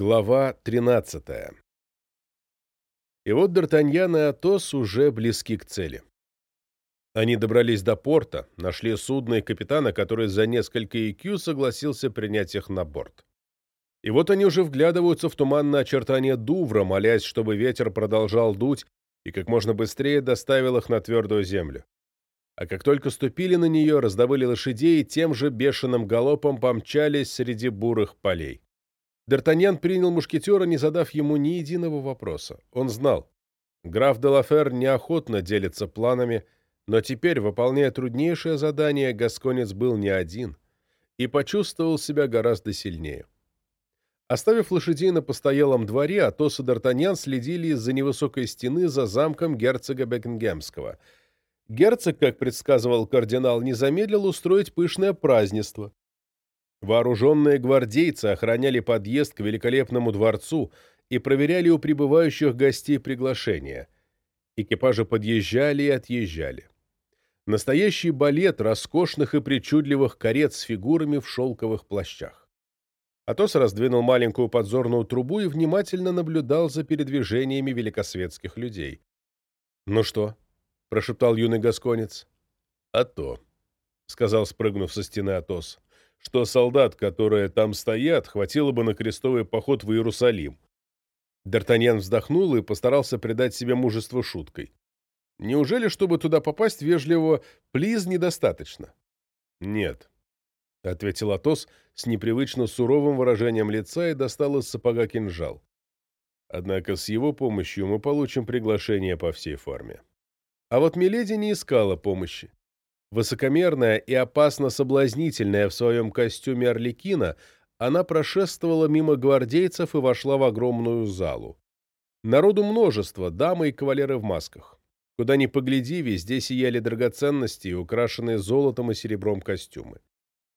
Глава 13 И вот Д'Артаньян и Атос уже близки к цели. Они добрались до порта, нашли судно и капитана, который за несколько IQ согласился принять их на борт. И вот они уже вглядываются в туманное очертание Дувра, молясь, чтобы ветер продолжал дуть и как можно быстрее доставил их на твердую землю. А как только ступили на нее, раздобыли лошадей и тем же бешеным галопом помчались среди бурых полей. Д'Артаньян принял мушкетера, не задав ему ни единого вопроса. Он знал. Граф де Лафер неохотно делится планами, но теперь, выполняя труднейшее задание, Гасконец был не один и почувствовал себя гораздо сильнее. Оставив лошадей на постоялом дворе, Атос и Д'Артаньян следили из-за невысокой стены за замком герцога Бекингемского. Герцог, как предсказывал кардинал, не замедлил устроить пышное празднество. Вооруженные гвардейцы охраняли подъезд к великолепному дворцу и проверяли у прибывающих гостей приглашения. Экипажи подъезжали и отъезжали. Настоящий балет роскошных и причудливых карет с фигурами в шелковых плащах. Атос раздвинул маленькую подзорную трубу и внимательно наблюдал за передвижениями великосветских людей. «Ну что?» — прошептал юный гасконец. «А то», — сказал, спрыгнув со стены Атос что солдат, которые там стоят, хватило бы на крестовый поход в Иерусалим. Д'Артаньян вздохнул и постарался придать себе мужество шуткой. Неужели, чтобы туда попасть, вежливого «плиз» недостаточно? Нет, — ответил Атос с непривычно суровым выражением лица и достал из сапога кинжал. Однако с его помощью мы получим приглашение по всей форме. А вот Миледи не искала помощи. Высокомерная и опасно соблазнительная в своем костюме Орликина, она прошествовала мимо гвардейцев и вошла в огромную залу. Народу множество, дамы и кавалеры в масках. Куда ни погляди, везде сияли драгоценности, украшенные золотом и серебром костюмы.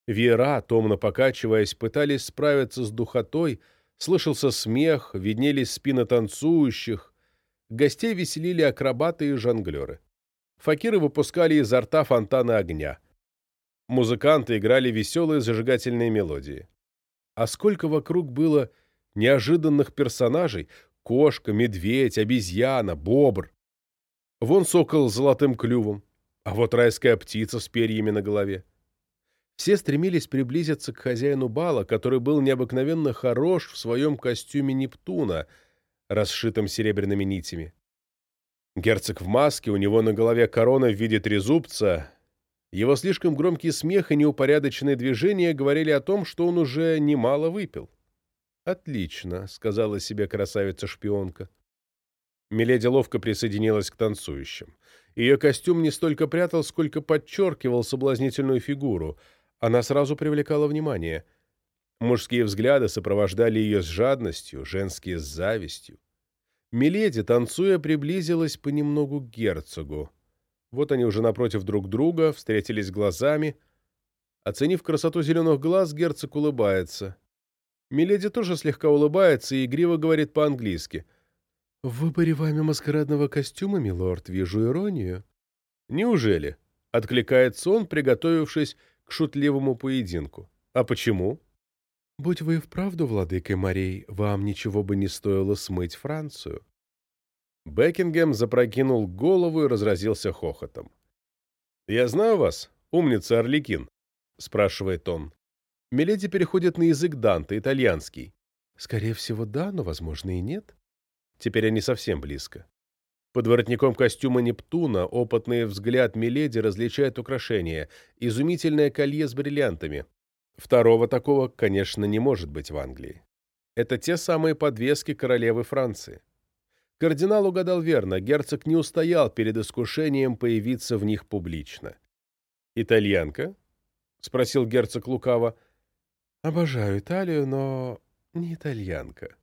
Веера, томно покачиваясь, пытались справиться с духотой, слышался смех, виднелись спины танцующих. Гостей веселили акробаты и жонглеры факиры выпускали изо рта фонтаны огня. Музыканты играли веселые зажигательные мелодии. А сколько вокруг было неожиданных персонажей — кошка, медведь, обезьяна, бобр. Вон сокол с золотым клювом, а вот райская птица с перьями на голове. Все стремились приблизиться к хозяину бала, который был необыкновенно хорош в своем костюме Нептуна, расшитом серебряными нитями. Герцог в маске, у него на голове корона в виде трезубца. Его слишком громкий смех и неупорядоченные движения говорили о том, что он уже немало выпил. «Отлично», — сказала себе красавица-шпионка. Миледи ловко присоединилась к танцующим. Ее костюм не столько прятал, сколько подчеркивал соблазнительную фигуру. Она сразу привлекала внимание. Мужские взгляды сопровождали ее с жадностью, женские — с завистью. Миледи, танцуя, приблизилась понемногу к герцогу. Вот они уже напротив друг друга, встретились глазами. Оценив красоту зеленых глаз, герцог улыбается. Миледи тоже слегка улыбается и игриво говорит по-английски. «В выборе вами маскарадного костюма, милорд, вижу иронию». «Неужели?» — откликается он, приготовившись к шутливому поединку. «А почему?» Будь вы вправду владыкой морей, вам ничего бы не стоило смыть Францию. Бекингем запрокинул голову и разразился хохотом. «Я знаю вас, умница Орликин», — спрашивает он. Миледи переходит на язык Данте, итальянский. «Скорее всего, да, но, возможно, и нет». Теперь они совсем близко. Под воротником костюма Нептуна опытный взгляд Миледи различает украшения, изумительное колье с бриллиантами, Второго такого, конечно, не может быть в Англии. Это те самые подвески королевы Франции. Кардинал угадал верно, герцог не устоял перед искушением появиться в них публично. «Итальянка?» — спросил герцог лукаво. «Обожаю Италию, но не итальянка».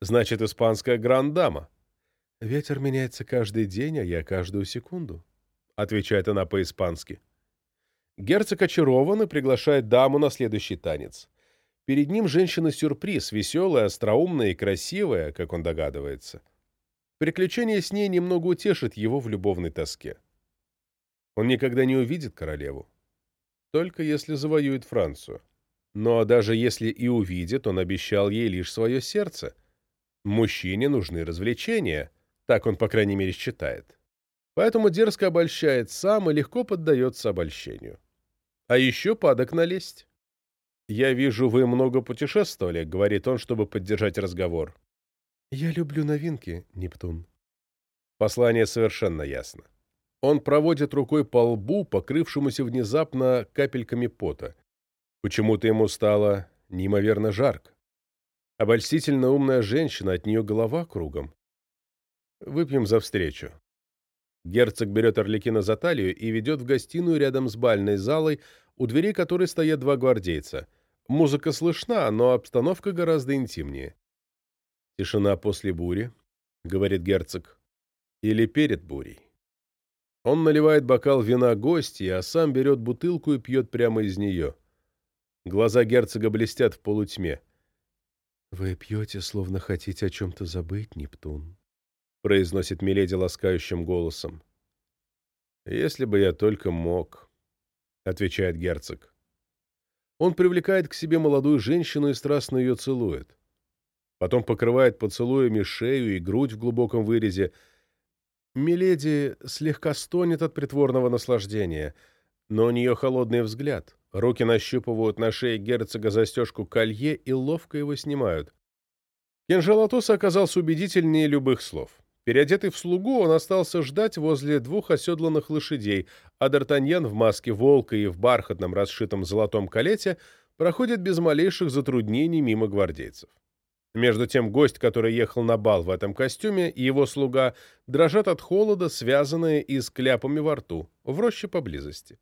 «Значит, испанская гранд-дама?» «Ветер меняется каждый день, а я каждую секунду», — отвечает она по-испански. Герцог очарован и приглашает даму на следующий танец. Перед ним женщина-сюрприз, веселая, остроумная и красивая, как он догадывается. Приключение с ней немного утешит его в любовной тоске. Он никогда не увидит королеву. Только если завоюет Францию. Но даже если и увидит, он обещал ей лишь свое сердце. Мужчине нужны развлечения, так он, по крайней мере, считает. Поэтому дерзко обольщает сам и легко поддается обольщению. А еще падок налезть. «Я вижу, вы много путешествовали», — говорит он, чтобы поддержать разговор. «Я люблю новинки, Нептун». Послание совершенно ясно. Он проводит рукой по лбу, покрывшемуся внезапно капельками пота. Почему-то ему стало неимоверно жарко. Обольстительно умная женщина, от нее голова кругом. Выпьем за встречу. Герцог берет Орликина за талию и ведет в гостиную рядом с бальной залой, у двери которой стоят два гвардейца. Музыка слышна, но обстановка гораздо интимнее. «Тишина после бури», — говорит герцог, — «или перед бурей». Он наливает бокал вина гостьи, а сам берет бутылку и пьет прямо из нее. Глаза герцога блестят в полутьме. «Вы пьете, словно хотите о чем-то забыть, Нептун», — произносит Миледи ласкающим голосом. «Если бы я только мог», — отвечает герцог. Он привлекает к себе молодую женщину и страстно ее целует. Потом покрывает поцелуями шею и грудь в глубоком вырезе, Миледи слегка стонет от притворного наслаждения, но у нее холодный взгляд. Руки нащупывают на шее герцога застежку колье и ловко его снимают. Кинжал оказался убедительнее любых слов. Переодетый в слугу, он остался ждать возле двух оседланных лошадей, а Д'Артаньян в маске волка и в бархатном расшитом золотом калете проходит без малейших затруднений мимо гвардейцев. Между тем гость, который ехал на бал в этом костюме, и его слуга дрожат от холода, связанные и с кляпами во рту, в роще поблизости.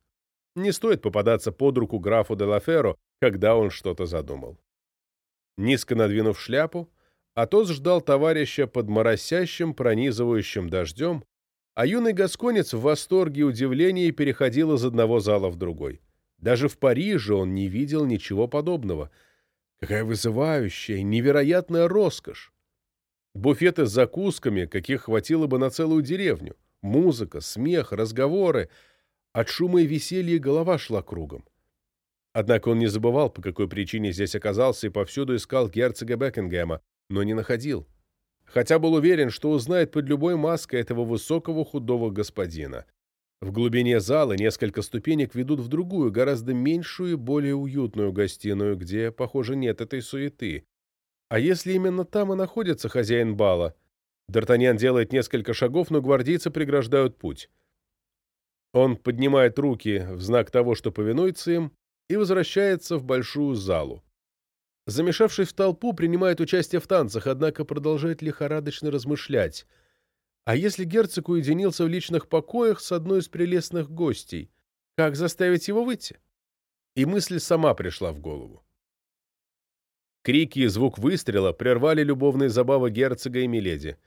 Не стоит попадаться под руку графу де Лаферо, когда он что-то задумал. Низко надвинув шляпу, Атос ждал товарища под моросящим, пронизывающим дождем, а юный гасконец в восторге и удивлении переходил из одного зала в другой. Даже в Париже он не видел ничего подобного — Какая вызывающая, невероятная роскошь! Буфеты с закусками, каких хватило бы на целую деревню. Музыка, смех, разговоры. От шума и веселья голова шла кругом. Однако он не забывал, по какой причине здесь оказался, и повсюду искал герцога Бекингема, но не находил. Хотя был уверен, что узнает под любой маской этого высокого худого господина. В глубине зала несколько ступенек ведут в другую, гораздо меньшую и более уютную гостиную, где, похоже, нет этой суеты. А если именно там и находится хозяин бала? Д'Артаньян делает несколько шагов, но гвардейцы преграждают путь. Он поднимает руки в знак того, что повинуется им, и возвращается в большую залу. Замешавшись в толпу, принимает участие в танцах, однако продолжает лихорадочно размышлять — а если герцог уединился в личных покоях с одной из прелестных гостей, как заставить его выйти? И мысль сама пришла в голову. Крики и звук выстрела прервали любовные забавы герцога и миледи.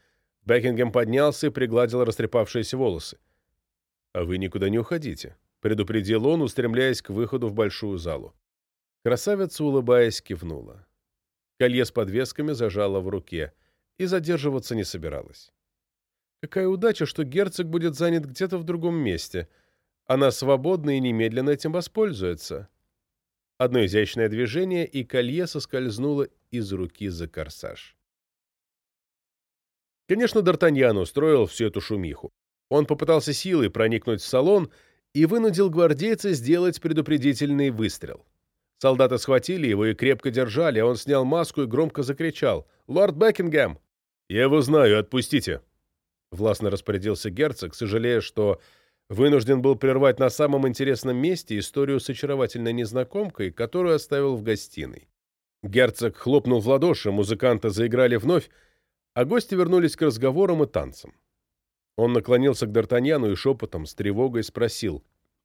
Бекингем поднялся и пригладил растрепавшиеся волосы. «А вы никуда не уходите», — предупредил он, устремляясь к выходу в большую залу. Красавица, улыбаясь, кивнула. Колье с подвесками зажала в руке и задерживаться не собиралась. Какая удача, что герцог будет занят где-то в другом месте. Она свободна и немедленно этим воспользуется. Одно изящное движение, и колье соскользнуло из руки за корсаж. Конечно, Д'Артаньян устроил всю эту шумиху. Он попытался силой проникнуть в салон и вынудил гвардейца сделать предупредительный выстрел. Солдаты схватили его и крепко держали, а он снял маску и громко закричал «Лорд Бекингем!» «Я его знаю, отпустите!» Властно распорядился герцог, сожалея, что вынужден был прервать на самом интересном месте историю с очаровательной незнакомкой, которую оставил в гостиной. Герцог хлопнул в ладоши, музыканты заиграли вновь, а гости вернулись к разговорам и танцам. Он наклонился к Д'Артаньяну и шепотом, с тревогой спросил,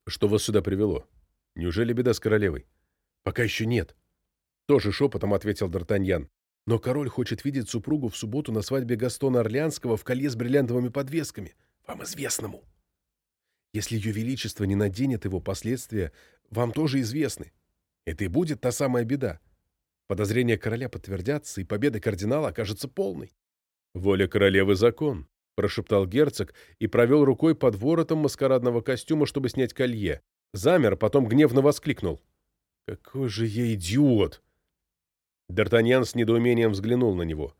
что вас сюда привело. Неужели беда с королевой? Пока еще нет. Тоже шепотом ответил Д'Артаньян. Но король хочет видеть супругу в субботу на свадьбе Гастона Орлеанского в колье с бриллиантовыми подвесками, вам известному. Если ее величество не наденет его, последствия вам тоже известны. Это и будет та самая беда. Подозрения короля подтвердятся, и победа кардинала окажется полной. «Воля королевы — закон», — прошептал герцог и провел рукой под воротом маскарадного костюма, чтобы снять колье. Замер, потом гневно воскликнул. Какой же я идиот! Д'Артаньян с недоумением взглянул на него.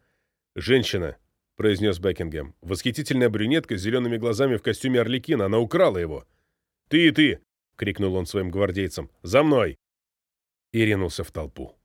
«Женщина», — произнес Бекингем, — «восхитительная брюнетка с зелеными глазами в костюме Орликина. Она украла его». «Ты и ты!» — крикнул он своим гвардейцам. «За мной!» И ринулся в толпу.